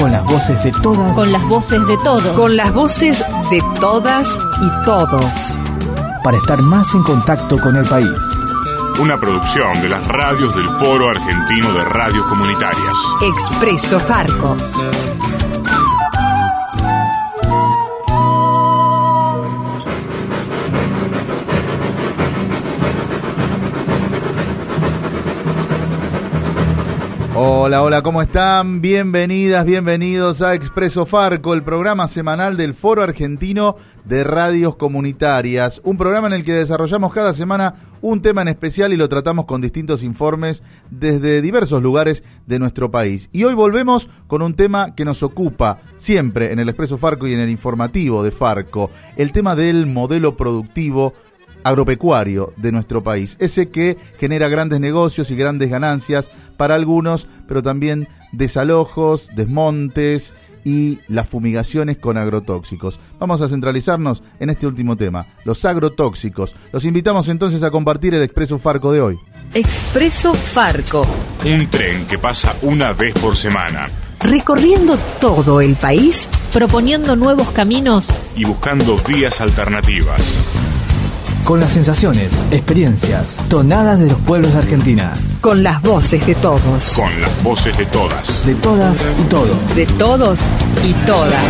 Con las voces de todas. con las voces de todos. Con las voces de todas y todos. Para estar más en contacto con el país. Una producción de las radios del Foro Argentino de Radios Comunitarias. Expreso Farco. Hola, hola, ¿cómo están? Bienvenidas, bienvenidos a Expreso Farco, el programa semanal del Foro Argentino de Radios Comunitarias. Un programa en el que desarrollamos cada semana un tema en especial y lo tratamos con distintos informes desde diversos lugares de nuestro país. Y hoy volvemos con un tema que nos ocupa siempre en el Expreso Farco y en el informativo de Farco, el tema del modelo productivo agropecuario de nuestro país, ese que genera grandes negocios y grandes ganancias para algunos, pero también desalojos, desmontes y las fumigaciones con agrotóxicos. Vamos a centralizarnos en este último tema, los agrotóxicos. Los invitamos entonces a compartir el Expreso Farco de hoy. Expreso Farco. Un tren que pasa una vez por semana Recorriendo todo el país proponiendo nuevos caminos y buscando vías alternativas. Con las sensaciones, experiencias, tonadas de los pueblos de Argentina. con las voces de todos. Con las voces de todas. De todas y todos. De todos y todas.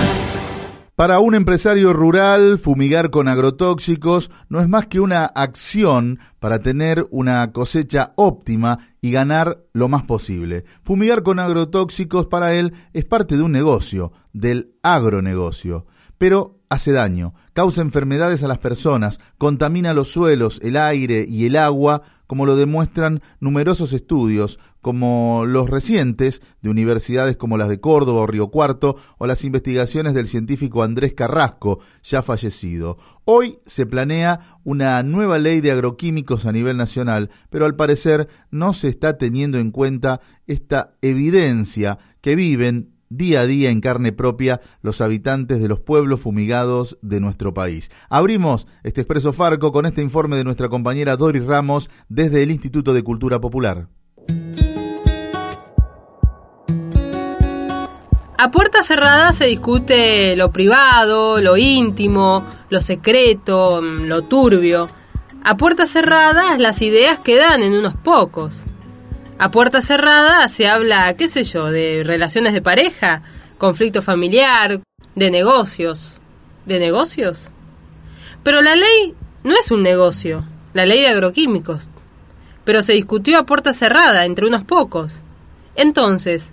Para un empresario rural, fumigar con agrotóxicos no es más que una acción para tener una cosecha óptima y ganar lo más posible. Fumigar con agrotóxicos para él es parte de un negocio, del agronegocio, pero hace daño, causa enfermedades a las personas, contamina los suelos, el aire y el agua, como lo demuestran numerosos estudios, como los recientes de universidades como las de Córdoba o Río Cuarto, o las investigaciones del científico Andrés Carrasco, ya fallecido. Hoy se planea una nueva ley de agroquímicos a nivel nacional, pero al parecer no se está teniendo en cuenta esta evidencia que viven día a día en carne propia los habitantes de los pueblos fumigados de nuestro país. Abrimos este expreso Farco con este informe de nuestra compañera Doris Ramos desde el Instituto de Cultura Popular. A puerta cerrada se discute lo privado, lo íntimo, lo secreto, lo turbio. A puertas cerradas las ideas quedan en unos pocos. A puerta cerrada se habla, qué sé yo, de relaciones de pareja, conflicto familiar, de negocios. ¿De negocios? Pero la ley no es un negocio, la ley de agroquímicos. Pero se discutió a puerta cerrada entre unos pocos. Entonces,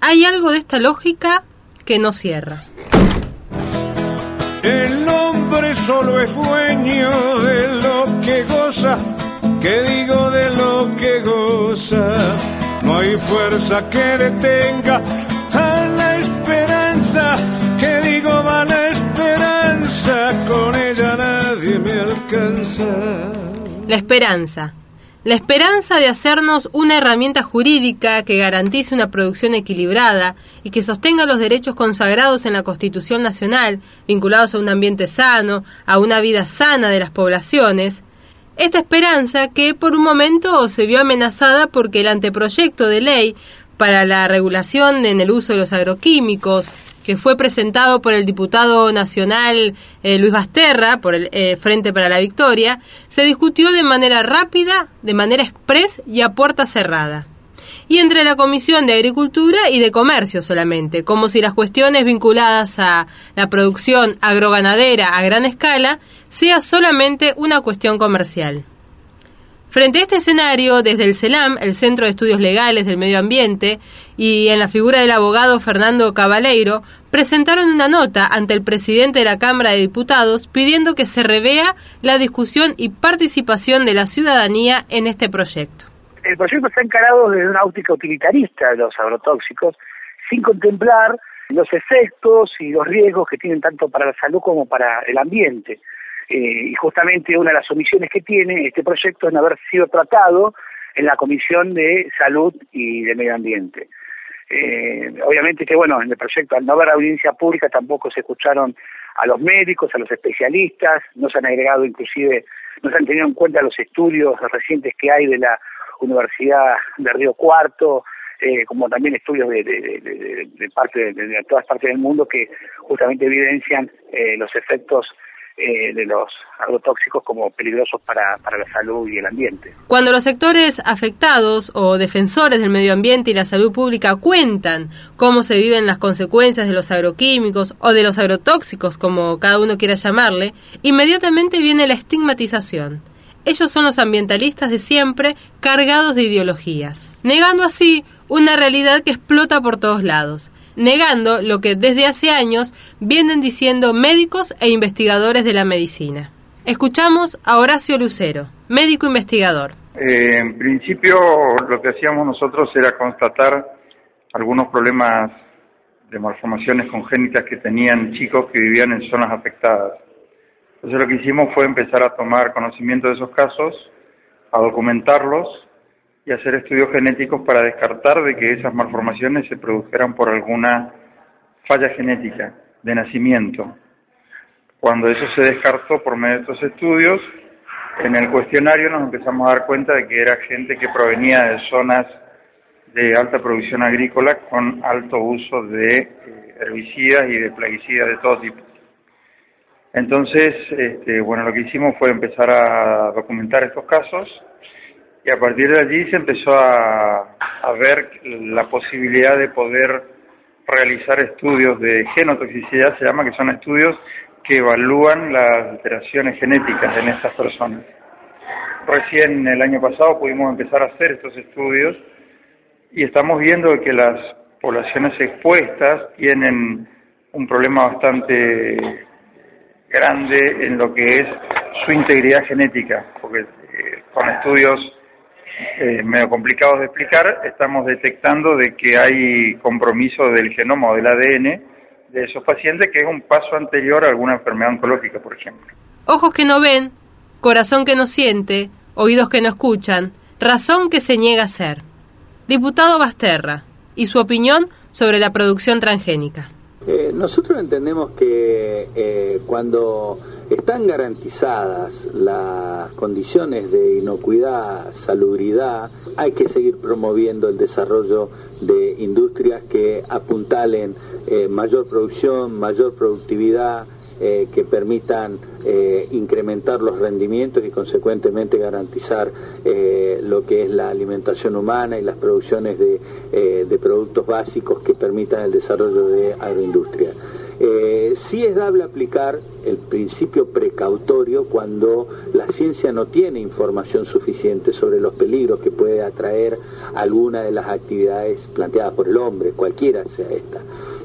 hay algo de esta lógica que no cierra. El hombre solo es dueño de lo que goza, que digo de lo que goza. No hay fuerza que detenga a la esperanza, que digo va esperanza, con ella nadie me alcanza. La esperanza. La esperanza de hacernos una herramienta jurídica que garantice una producción equilibrada y que sostenga los derechos consagrados en la Constitución Nacional, vinculados a un ambiente sano, a una vida sana de las poblaciones. Esta esperanza que por un momento se vio amenazada porque el anteproyecto de ley para la regulación en el uso de los agroquímicos, que fue presentado por el diputado nacional eh, Luis Basterra, por el eh, Frente para la Victoria, se discutió de manera rápida, de manera express y a puerta cerrada. Y entre la Comisión de Agricultura y de Comercio solamente, como si las cuestiones vinculadas a la producción agroganadera a gran escala sea solamente una cuestión comercial. Frente a este escenario, desde el CELAM, el Centro de Estudios Legales del Medio Ambiente, y en la figura del abogado Fernando Cabaleiro, presentaron una nota ante el presidente de la Cámara de Diputados pidiendo que se revea la discusión y participación de la ciudadanía en este proyecto. El proyecto está encarado desde una óptica utilitarista de los agrotóxicos, sin contemplar los efectos y los riesgos que tienen tanto para la salud como para el ambiente. Eh, y justamente una de las omisiones que tiene este proyecto es no haber sido tratado en la Comisión de Salud y de Medio Ambiente. Eh, obviamente que, bueno, en el proyecto, al no haber audiencia pública, tampoco se escucharon a los médicos, a los especialistas, no se han agregado inclusive, no se han tenido en cuenta los estudios recientes que hay de la Universidad de Río Cuarto, eh, como también estudios de, parte de, todas partes del mundo que justamente evidencian eh, los efectos eh, de los agrotóxicos como peligrosos para la salud y el ambiente. Cuando los sectores afectados o defensores del medio ambiente y la salud pública cuentan cómo se viven las consecuencias de los agroquímicos o de los agrotóxicos, como cada uno quiera llamarle, inmediatamente viene la estigmatización. Ellos son los ambientalistas de siempre, cargados de ideologías, negando así una realidad que explota por todos lados, negando lo que desde hace años vienen diciendo médicos e investigadores de la medicina. Escuchamos a Horacio Lucero, médico investigador. Eh, en principio lo que hacíamos nosotros era constatar algunos problemas de malformaciones congénitas que tenían chicos que vivían en zonas afectadas. Entonces lo que hicimos fue empezar a tomar conocimiento de esos casos, a documentarlos y hacer estudios genéticos para descartar de que esas malformaciones se produjeran por alguna falla genética de nacimiento. Cuando eso se descartó por medio de estos estudios, en el cuestionario nos empezamos a dar cuenta de que era gente que provenía de zonas de alta producción agrícola con alto uso de eh, herbicidas y de plaguicidas de todo tipo. Entonces, este, bueno, lo que hicimos fue empezar a documentar estos casos y a partir de allí se empezó a, ver la posibilidad de poder realizar estudios de genotoxicidad, se llama, que son estudios que evalúan las alteraciones genéticas en estas personas. Recién el año pasado pudimos empezar a hacer estos estudios y estamos viendo que las poblaciones expuestas tienen un problema bastante grande en lo que es su integridad genética, porque eh, con estudios eh, medio complicados de explicar, estamos detectando de que hay compromiso del genoma o del ADN de esos pacientes, que es un paso anterior a alguna enfermedad oncológica, por ejemplo. Ojos que no ven, corazón que no siente, oídos que no escuchan, razón que se niega a ser. Diputado Basterra, y su opinión sobre la producción transgénica. Eh, nosotros entendemos que eh, cuando están garantizadas las condiciones de inocuidad, salubridad, hay que seguir promoviendo el desarrollo de industrias que apuntalen eh, mayor producción, mayor productividad, eh, que permitan eh, incrementar los rendimientos y consecuentemente garantizar eh, lo que es la alimentación humana y las producciones de, de productos básicos que permitan el desarrollo de agroindustria. Eh, sí es dable aplicar el principio precautorio cuando la ciencia no tiene información suficiente sobre los peligros que puede atraer alguna de las actividades planteadas por el hombre, cualquiera sea esta.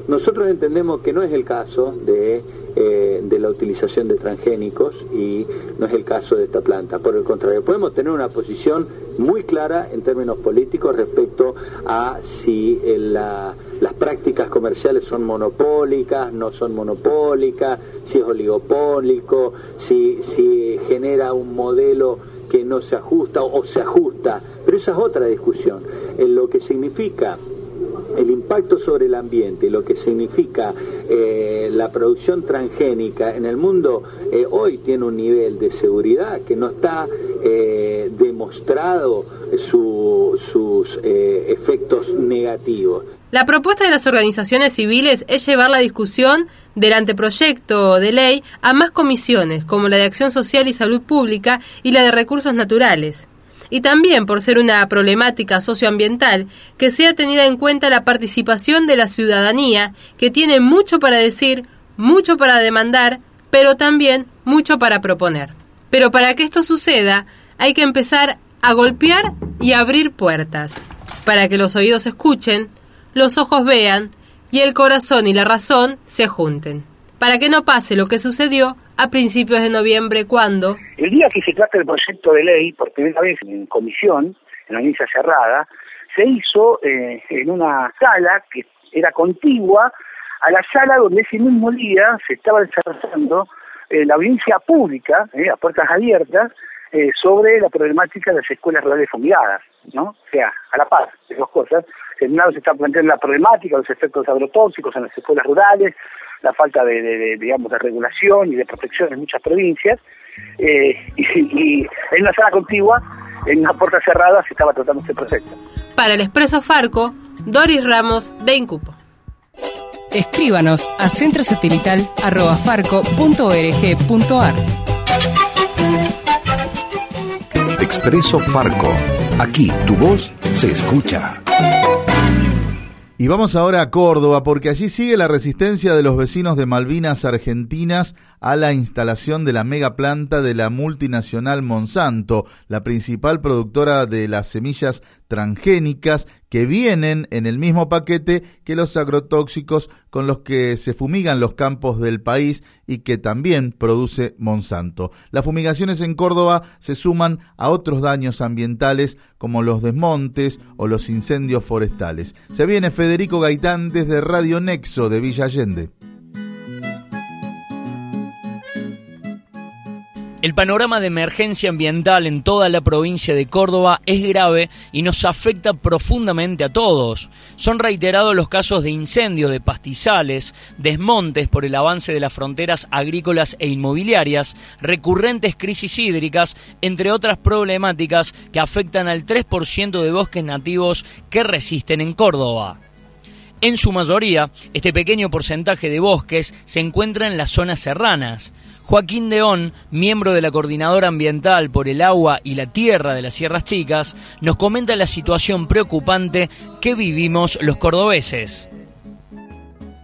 Nosotros entendemos que no es el caso de eh, de la utilización de transgénicos y no es el caso de esta planta. Por el contrario, podemos tener una posición muy clara en términos políticos respecto a si eh, las prácticas comerciales son monopólicas, no son monopólicas, si es oligopólico, si, si genera un modelo que no se ajusta o se ajusta, pero esa es otra discusión. En lo que significa el impacto sobre el ambiente, lo que significa eh, la producción transgénica en el mundo, eh, hoy tiene un nivel de seguridad que no está eh, demostrado sus efectos negativos. La propuesta de las organizaciones civiles es llevar la discusión del anteproyecto de ley a más comisiones, como la de Acción Social y Salud Pública y la de Recursos Naturales y también por ser una problemática socioambiental que sea tenida en cuenta la participación de la ciudadanía, que tiene mucho para decir, mucho para demandar, pero también mucho para proponer. Pero para que esto suceda, hay que empezar a golpear y abrir puertas, para que los oídos escuchen, los ojos vean y el corazón y la razón se junten, para que no pase lo que sucedió a principios de noviembre, ¿cuándo? El día que se trata el proyecto de ley, por primera vez en comisión, en la misa cerrada, se hizo eh, en una sala que era contigua a la sala donde ese mismo día se estaba desarrollando eh, la audiencia pública, eh, a puertas abiertas, eh, sobre la problemática de las escuelas rurales fumigadas, ¿no? O sea, a la paz de dos cosas. En un lado se está planteando la problemática, los efectos agrotóxicos en las escuelas rurales, la falta de, digamos, de regulación y de protección en muchas provincias, y, y, en una sala contigua, en una puerta cerrada, se estaba tratando este proceso. Para el Expreso Farco, Doris Ramos de Incupo. Escríbanos a centrosatelital.farco.org.ar. Expreso Farco. Aquí tu voz se escucha. Y vamos ahora a Córdoba porque allí sigue la resistencia de los vecinos de Malvinas Argentinas a la instalación de la mega planta de la multinacional Monsanto, la principal productora de las semillas transgénicas que vienen en el mismo paquete que los agrotóxicos con los que se fumigan los campos del país y que también produce Monsanto. Las fumigaciones en Córdoba se suman a otros daños ambientales como los desmontes o los incendios forestales. Se viene Federico Gaitán desde Radio Nexo de Villa Allende. El panorama de emergencia ambiental en toda la provincia de Córdoba es grave y nos afecta profundamente a todos. Son reiterados los casos de incendios de pastizales, desmontes por el avance de las fronteras agrícolas e inmobiliarias, recurrentes crisis hídricas, entre otras problemáticas que afectan al 3% de bosques nativos que resisten en Córdoba. En su mayoría, este pequeño porcentaje de bosques se encuentra en las zonas serranas. Joaquín Deón, miembro de la Coordinadora Ambiental por el Agua y la Tierra de las Sierras Chicas, nos comenta la situación preocupante que vivimos los cordobeses.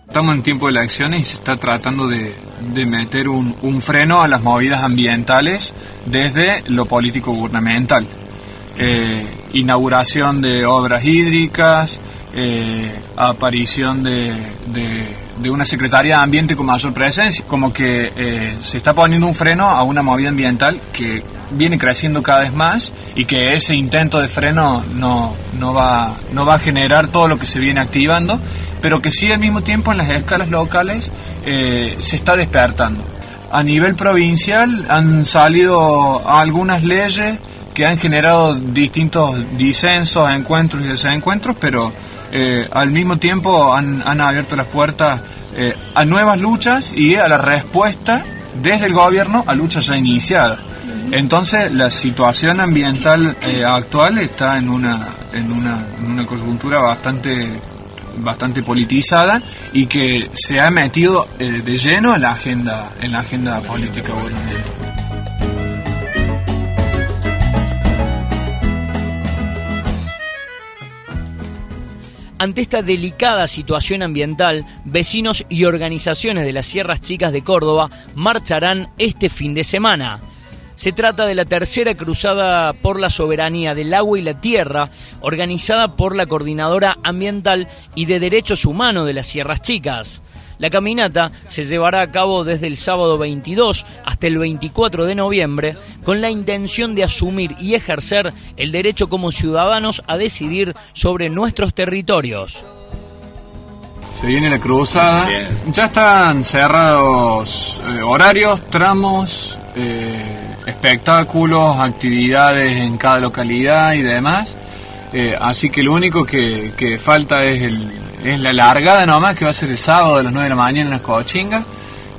Estamos en tiempo de elecciones y se está tratando de, meter un, freno a las movidas ambientales desde lo político gubernamental. Eh, inauguración de obras hídricas, eh, aparición de una Secretaría de Ambiente con mayor presencia, como que eh, se está poniendo un freno a una movida ambiental que viene creciendo cada vez más y que ese intento de freno no, no, va, no va a generar todo lo que se viene activando, pero que sí al mismo tiempo en las escalas locales eh, se está despertando. A nivel provincial han salido algunas leyes que han generado distintos disensos, encuentros y desencuentros, pero eh, al mismo tiempo han, abierto las puertas eh, a nuevas luchas y a la respuesta desde el gobierno a luchas ya iniciadas. Entonces la situación ambiental eh, actual está en una, en una, en una coyuntura bastante bastante politizada y que se ha metido de lleno en la agenda en la agenda política gubernamental. Ante esta delicada situación ambiental, vecinos y organizaciones de las Sierras Chicas de Córdoba marcharán este fin de semana. Se trata de la tercera cruzada por la soberanía del agua y la tierra, organizada por la Coordinadora Ambiental y de Derechos Humanos de las Sierras Chicas. La caminata se llevará a cabo desde el sábado 22 hasta el 24 de noviembre con la intención de asumir y ejercer el derecho como ciudadanos a decidir sobre nuestros territorios. Se viene la cruzada. Ya están cerrados eh, horarios, tramos, eh, espectáculos, actividades en cada localidad y demás. Eh, así que lo único que falta es el, es la largada nomás que va a ser el sábado a las 9 de la mañana en las Cochingas,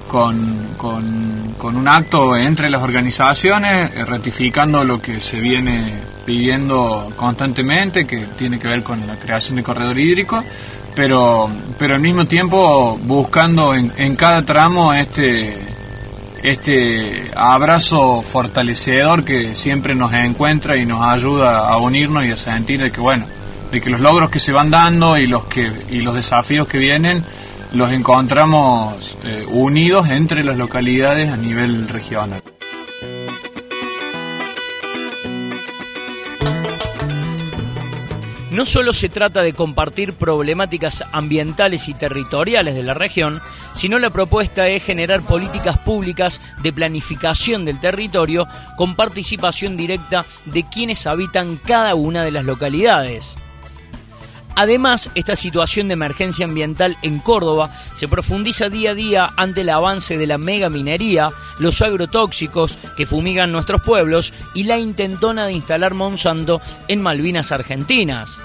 con, con, un acto entre las organizaciones, eh, ratificando lo que se viene pidiendo constantemente, que tiene que ver con la creación de corredor hídrico, pero, pero al mismo tiempo buscando en, en cada tramo este, este abrazo fortalecedor que siempre nos encuentra y nos ayuda a unirnos y a sentir de que, bueno, de que los logros que se van dando y los que y los desafíos que vienen los encontramos eh, unidos entre las localidades a nivel regional. No solo se trata de compartir problemáticas ambientales y territoriales de la región, sino la propuesta es generar políticas públicas de planificación del territorio con participación directa de quienes habitan cada una de las localidades. Además, esta situación de emergencia ambiental en Córdoba se profundiza día a día ante el avance de la megaminería, los agrotóxicos que fumigan nuestros pueblos y la intentona de instalar Monsanto en Malvinas Argentinas.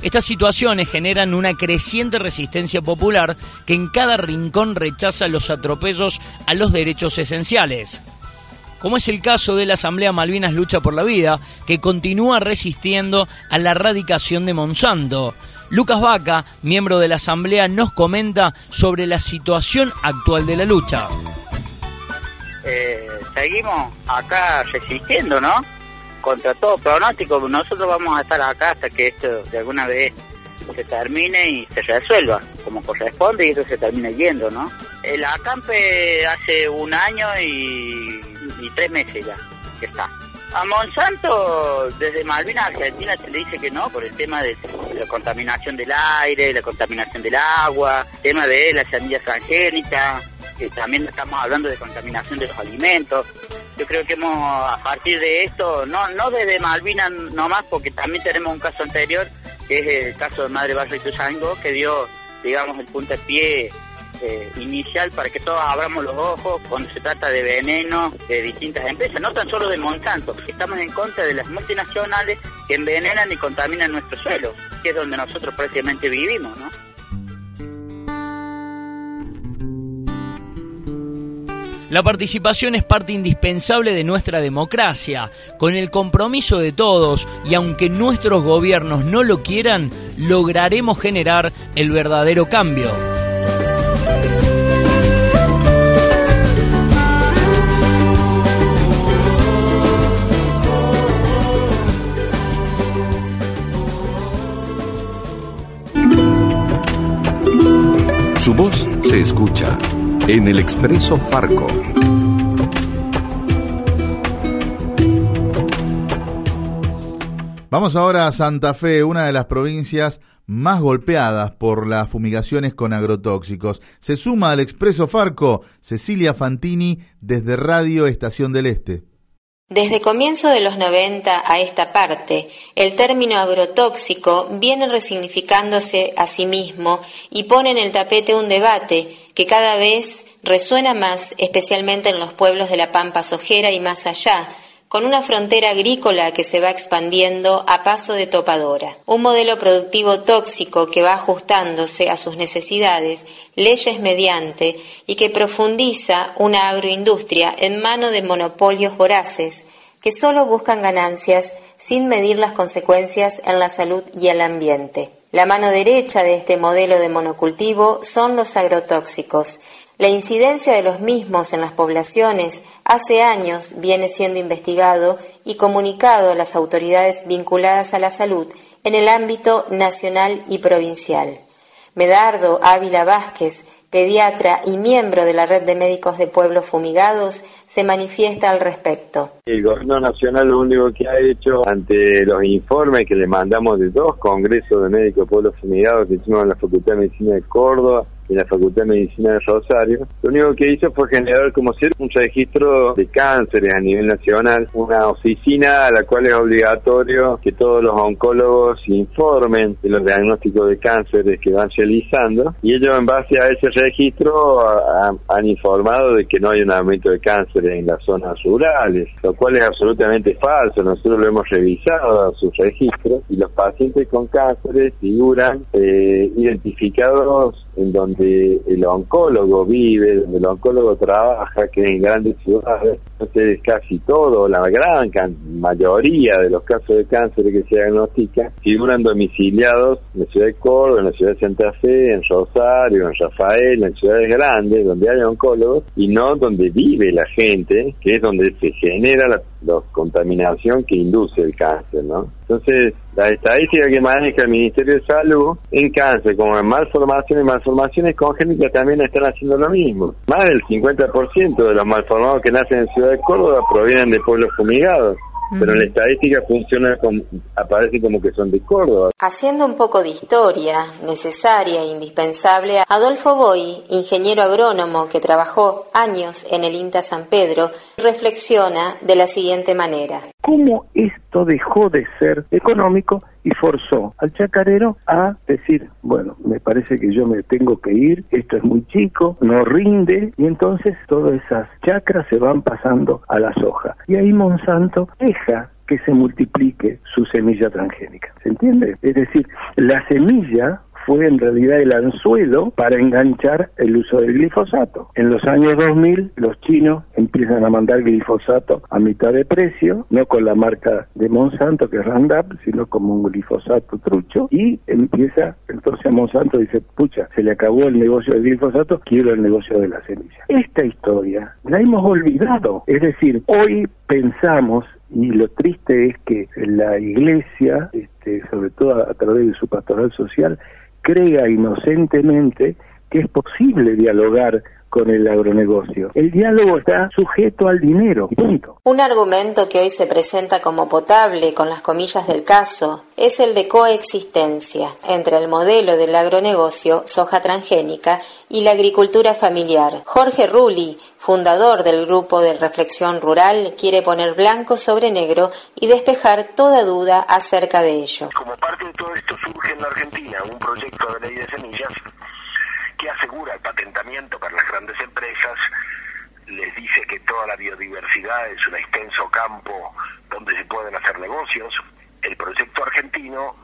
Estas situaciones generan una creciente resistencia popular que en cada rincón rechaza los atropellos a los derechos esenciales como es el caso de la Asamblea Malvinas Lucha por la Vida, que continúa resistiendo a la erradicación de Monsanto. Lucas Vaca, miembro de la Asamblea, nos comenta sobre la situación actual de la lucha. Eh, seguimos acá resistiendo, ¿no? Contra todo pronóstico, nosotros vamos a estar acá hasta que esto de alguna vez se termine y se resuelva como corresponde y eso se termine yendo, ¿no? El acampe hace un año y, tres meses ya que está. A Monsanto, desde Malvinas, Argentina, se le dice que no por el tema de la contaminación del aire, la contaminación del agua, el tema de la semilla transgénica, que también estamos hablando de contaminación de los alimentos. Yo creo que hemos, a partir de esto, no, no desde Malvinas nomás, porque también tenemos un caso anterior, que es el caso de Madre Barrio y Tuzango, que dio, digamos, el puntapié eh, inicial para que todos abramos los ojos cuando se trata de veneno de distintas empresas, no tan solo de Monsanto, estamos en contra de las multinacionales que envenenan y contaminan nuestro suelo, que es donde nosotros prácticamente vivimos, ¿no? La participación es parte indispensable de nuestra democracia. Con el compromiso de todos y aunque nuestros gobiernos no lo quieran, lograremos generar el verdadero cambio. Su voz se escucha en el Expreso Farco. Vamos ahora a Santa Fe, una de las provincias más golpeadas por las fumigaciones con agrotóxicos. Se suma al Expreso Farco Cecilia Fantini desde Radio Estación del Este. Desde comienzo de los 90 a esta parte, el término agrotóxico viene resignificándose a sí mismo y pone en el tapete un debate que cada vez resuena más, especialmente en los pueblos de la Pampa Sojera y más allá, con una frontera agrícola que se va expandiendo a paso de topadora, un modelo productivo tóxico que va ajustándose a sus necesidades, leyes mediante, y que profundiza una agroindustria en mano de monopolios voraces que solo buscan ganancias sin medir las consecuencias en la salud y el ambiente. La mano derecha de este modelo de monocultivo son los agrotóxicos, la incidencia de los mismos en las poblaciones hace años viene siendo investigado y comunicado a las autoridades vinculadas a la salud en el ámbito nacional y provincial. Medardo Ávila Vázquez, pediatra y miembro de la Red de Médicos de Pueblos Fumigados, se manifiesta al respecto. El Gobierno Nacional lo único que ha hecho ante los informes que le mandamos de dos congresos de médicos de pueblos fumigados que hicimos en la Facultad de Medicina de Córdoba en la Facultad de Medicina de Rosario, lo único que hizo fue generar como ser un registro de cánceres a nivel nacional, una oficina a la cual es obligatorio que todos los oncólogos informen de los diagnósticos de cánceres que van realizando y ellos en base a ese registro han informado de que no hay un aumento de cánceres en las zonas rurales, lo cual es absolutamente falso, nosotros lo hemos revisado a sus registros y los pacientes con cánceres figuran eh, identificados en donde el oncólogo vive, donde el oncólogo trabaja, que en grandes ciudades, entonces casi todo, la gran mayoría de los casos de cáncer que se diagnostican figuran domiciliados en la ciudad de Córdoba, en la ciudad de Santa Fe, en Rosario, en Rafael, en ciudades grandes, donde hay oncólogos, y no donde vive la gente, que es donde se genera la, la contaminación que induce el cáncer, ¿no? Entonces, la estadística que maneja el Ministerio de Salud en cáncer, como en malformaciones y malformaciones congénitas, también están haciendo lo mismo. Más del 50% de los malformados que nacen en Ciudad de Córdoba provienen de pueblos fumigados pero en la estadística funciona como, aparece como que son de Córdoba. Haciendo un poco de historia necesaria e indispensable, Adolfo Boy, ingeniero agrónomo que trabajó años en el INTA San Pedro, reflexiona de la siguiente manera. ¿Cómo esto dejó de ser económico y forzó al chacarero a decir, bueno, me parece que yo me tengo que ir, esto es muy chico, no rinde, y entonces todas esas chacras se van pasando a la soja. Y ahí Monsanto deja que se multiplique su semilla transgénica. ¿Se entiende? Es decir, la semilla fue en realidad el anzuelo para enganchar el uso del glifosato. En los años 2000 los chinos empiezan a mandar glifosato a mitad de precio, no con la marca de Monsanto que es Roundup, sino como un glifosato trucho y empieza entonces a Monsanto dice, pucha, se le acabó el negocio del glifosato, quiero el negocio de la semilla. Esta historia la hemos olvidado, es decir, hoy pensamos y lo triste es que la iglesia, este, sobre todo a través de su pastoral social, crea inocentemente que es posible dialogar con el agronegocio. El diálogo está sujeto al dinero, punto. Un argumento que hoy se presenta como potable, con las comillas del caso, es el de coexistencia entre el modelo del agronegocio, soja transgénica, y la agricultura familiar. Jorge Rulli, fundador del grupo de reflexión rural, quiere poner blanco sobre negro y despejar toda duda acerca de ello. Como parte de todo esto surge en la Argentina un proyecto de ley de semillas que asegura el patentamiento para las grandes empresas, les dice que toda la biodiversidad es un extenso campo donde se pueden hacer negocios. El proyecto argentino,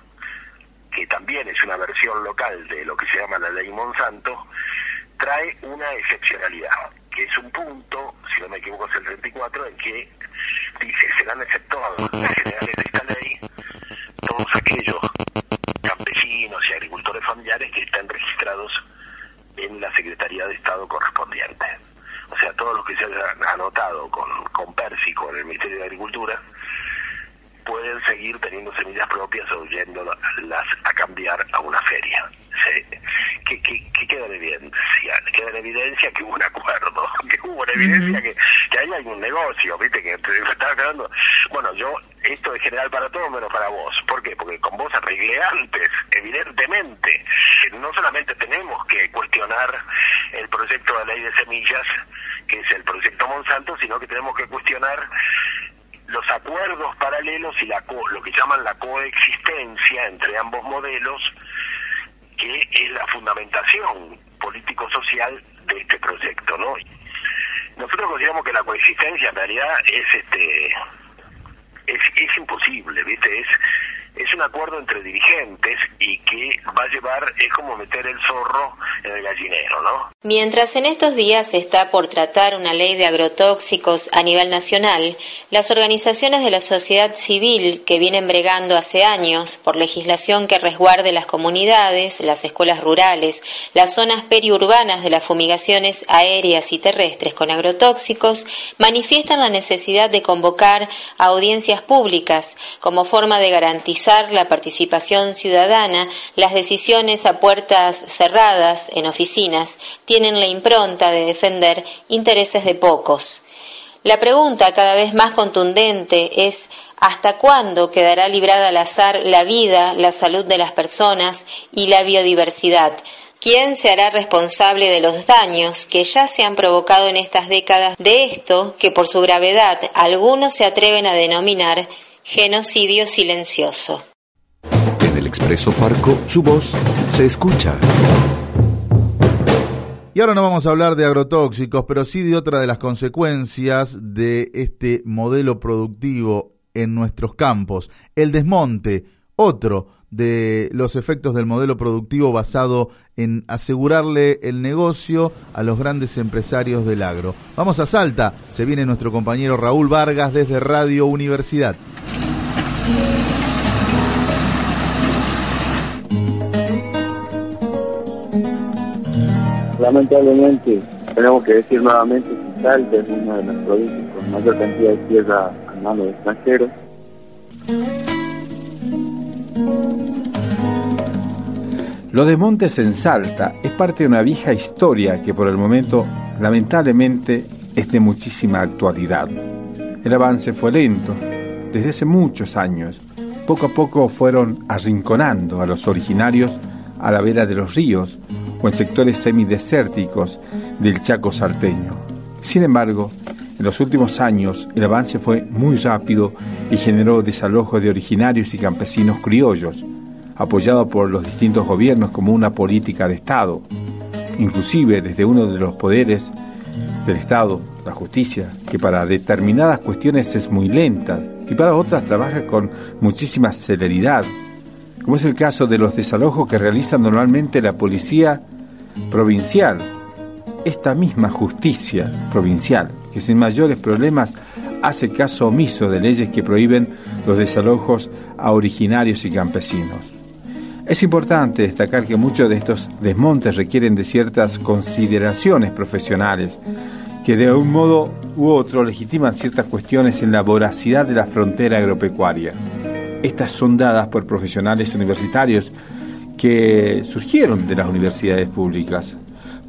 que también es una versión local de lo que se llama la ley Monsanto, trae una excepcionalidad, que es un punto, si no me equivoco es el 34, en que dice serán exceptuados las generales de esta ley todos aquellos campesinos y agricultores familiares que están registrados en la Secretaría de Estado correspondiente. O sea, todos los que se hayan anotado con, con Persi, con el Ministerio de Agricultura, pueden seguir teniendo semillas propias o yéndolas a cambiar a una feria. ¿Qué, qué, queda en evidencia? Queda en evidencia que hubo un acuerdo, que hubo una evidencia que, que ahí hay un negocio, ¿viste? Que estaba quedando... Bueno, yo, esto es general para todos menos para vos. ¿Por qué? Porque con vos arreglé antes, evidentemente. No solamente tenemos que cuestionar el proyecto de ley de semillas, que es el proyecto Monsanto, sino que tenemos que cuestionar los acuerdos paralelos y la lo que llaman la coexistencia entre ambos modelos, es la fundamentación político-social de este proyecto, ¿no? Nosotros consideramos que la coexistencia en realidad es este es, es imposible, ¿viste? Es es un acuerdo entre dirigentes y que va a llevar, es como meter el zorro en el gallinero, ¿no? Mientras en estos días está por tratar una ley de agrotóxicos a nivel nacional, las organizaciones de la sociedad civil que vienen bregando hace años por legislación que resguarde las comunidades, las escuelas rurales, las zonas periurbanas de las fumigaciones aéreas y terrestres con agrotóxicos, manifiestan la necesidad de convocar a audiencias públicas como forma de garantizar la participación ciudadana, las decisiones a puertas cerradas en oficinas tienen la impronta de defender intereses de pocos. La pregunta cada vez más contundente es ¿hasta cuándo quedará librada al azar la vida, la salud de las personas y la biodiversidad? ¿Quién se hará responsable de los daños que ya se han provocado en estas décadas de esto que por su gravedad algunos se atreven a denominar Genocidio silencioso. En el Expreso Parco, su voz se escucha. Y ahora no vamos a hablar de agrotóxicos, pero sí de otra de las consecuencias de este modelo productivo en nuestros campos, el desmonte, otro de los efectos del modelo productivo basado en asegurarle el negocio a los grandes empresarios del agro. Vamos a Salta, se viene nuestro compañero Raúl Vargas desde Radio Universidad. Lamentablemente, tenemos que decir nuevamente que Salta es una de las provincias con mayor cantidad de tierra a mano de extranjeros. Lo de Montes en Salta es parte de una vieja historia que por el momento lamentablemente es de muchísima actualidad. El avance fue lento, desde hace muchos años. Poco a poco fueron arrinconando a los originarios a la vera de los ríos o en sectores semidesérticos del Chaco salteño. Sin embargo, En los últimos años el avance fue muy rápido y generó desalojos de originarios y campesinos criollos, apoyado por los distintos gobiernos como una política de Estado. Inclusive desde uno de los poderes del Estado, la justicia, que para determinadas cuestiones es muy lenta y para otras trabaja con muchísima celeridad, como es el caso de los desalojos que realiza normalmente la policía provincial, esta misma justicia provincial, que sin mayores problemas hace caso omiso de leyes que prohíben los desalojos a originarios y campesinos. Es importante destacar que muchos de estos desmontes requieren de ciertas consideraciones profesionales, que de un modo u otro legitiman ciertas cuestiones en la voracidad de la frontera agropecuaria. Estas son dadas por profesionales universitarios que surgieron de las universidades públicas.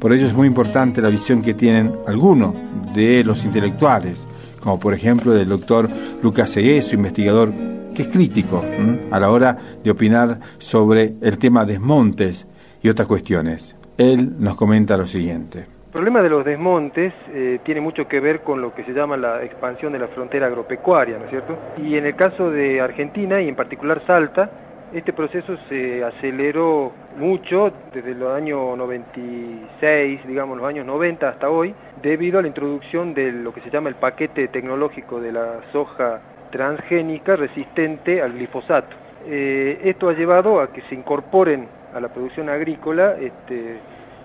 Por ello es muy importante la visión que tienen algunos de los intelectuales, como por ejemplo el doctor Lucas Segueso, investigador que es crítico a la hora de opinar sobre el tema desmontes y otras cuestiones. Él nos comenta lo siguiente. El problema de los desmontes eh, tiene mucho que ver con lo que se llama la expansión de la frontera agropecuaria, ¿no es cierto? Y en el caso de Argentina y en particular Salta, este proceso se aceleró mucho desde los años 96, digamos los años 90 hasta hoy, debido a la introducción de lo que se llama el paquete tecnológico de la soja transgénica resistente al glifosato. Eh, esto ha llevado a que se incorporen a la producción agrícola este,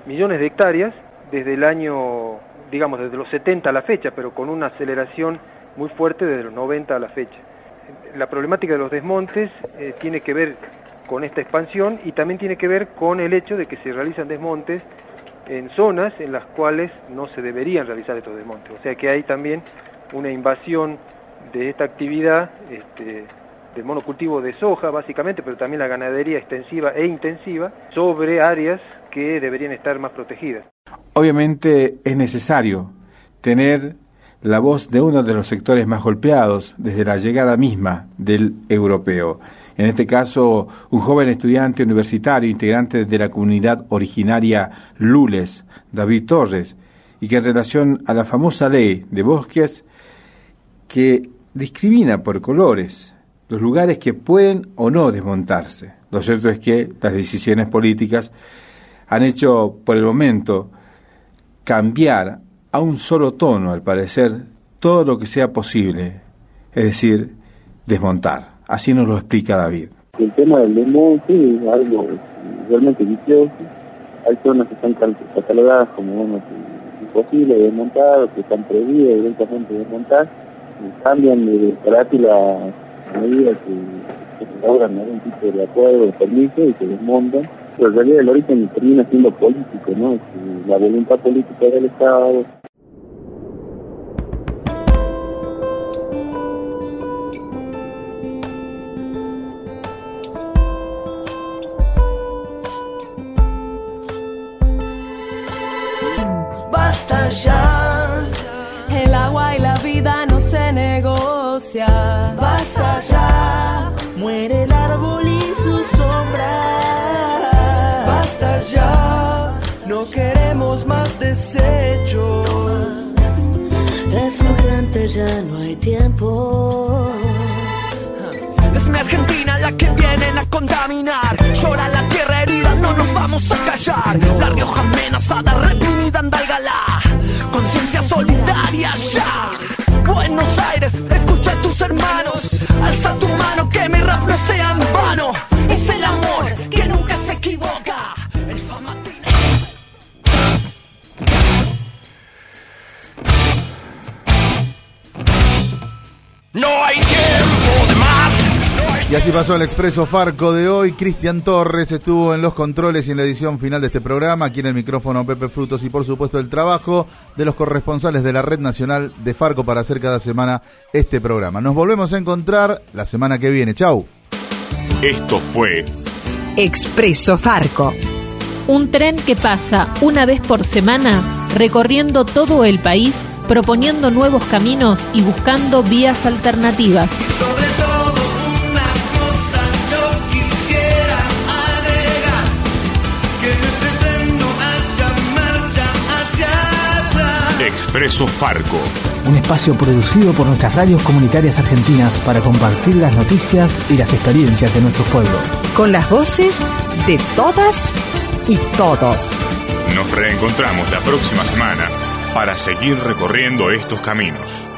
millones de hectáreas desde el año, digamos, desde los 70 a la fecha, pero con una aceleración muy fuerte desde los 90 a la fecha. La problemática de los desmontes eh, tiene que ver con esta expansión y también tiene que ver con el hecho de que se realizan desmontes en zonas en las cuales no se deberían realizar estos desmontes. O sea que hay también una invasión de esta actividad este, del monocultivo de soja, básicamente, pero también la ganadería extensiva e intensiva, sobre áreas que deberían estar más protegidas. Obviamente es necesario tener la voz de uno de los sectores más golpeados desde la llegada misma del europeo. En este caso, un joven estudiante universitario, integrante de la comunidad originaria Lules, David Torres, y que en relación a la famosa ley de bosques, que discrimina por colores los lugares que pueden o no desmontarse. Lo cierto es que las decisiones políticas han hecho por el momento cambiar a un solo tono, al parecer, todo lo que sea posible, es decir, desmontar. Así nos lo explica David. El tema del desmonte es algo realmente vicioso. Hay zonas que están catalogadas como bueno, imposibles de desmontar o que están prohibidas evidentemente de desmontar. Y cambian de carácter a medida que, se logran algún tipo de acuerdo, de permiso y se desmontan. Pero en realidad el origen termina siendo político, ¿no? La voluntad política del Estado. Negocia. Basta ya. Muere el árbol y su sombra. Basta ya. No queremos más desechos. Es urgente, ya no hay tiempo. Es mi Argentina la que vienen a contaminar. Llora la tierra herida, no nos vamos a callar. La Rioja amenazada, reprimida, andalgalá. Conciencia solidaria ya. Buenos Aires, escucha hermanos. Alza tu mano, que mi rap no sea en vano. Es el amor que nunca se equivoca. El famatín. No hay. Y así pasó el Expreso Farco de hoy. Cristian Torres estuvo en los controles y en la edición final de este programa. Aquí en el micrófono Pepe Frutos y por supuesto el trabajo de los corresponsales de la Red Nacional de Farco para hacer cada semana este programa. Nos volvemos a encontrar la semana que viene. Chau. Esto fue Expreso Farco. Un tren que pasa una vez por semana recorriendo todo el país, proponiendo nuevos caminos y buscando vías alternativas. Expreso Farco. un espacio producido por nuestras radios comunitarias argentinas para compartir las noticias y las experiencias de nuestros pueblos. Con las voces de todas y todos. Nos reencontramos la próxima semana para seguir recorriendo estos caminos.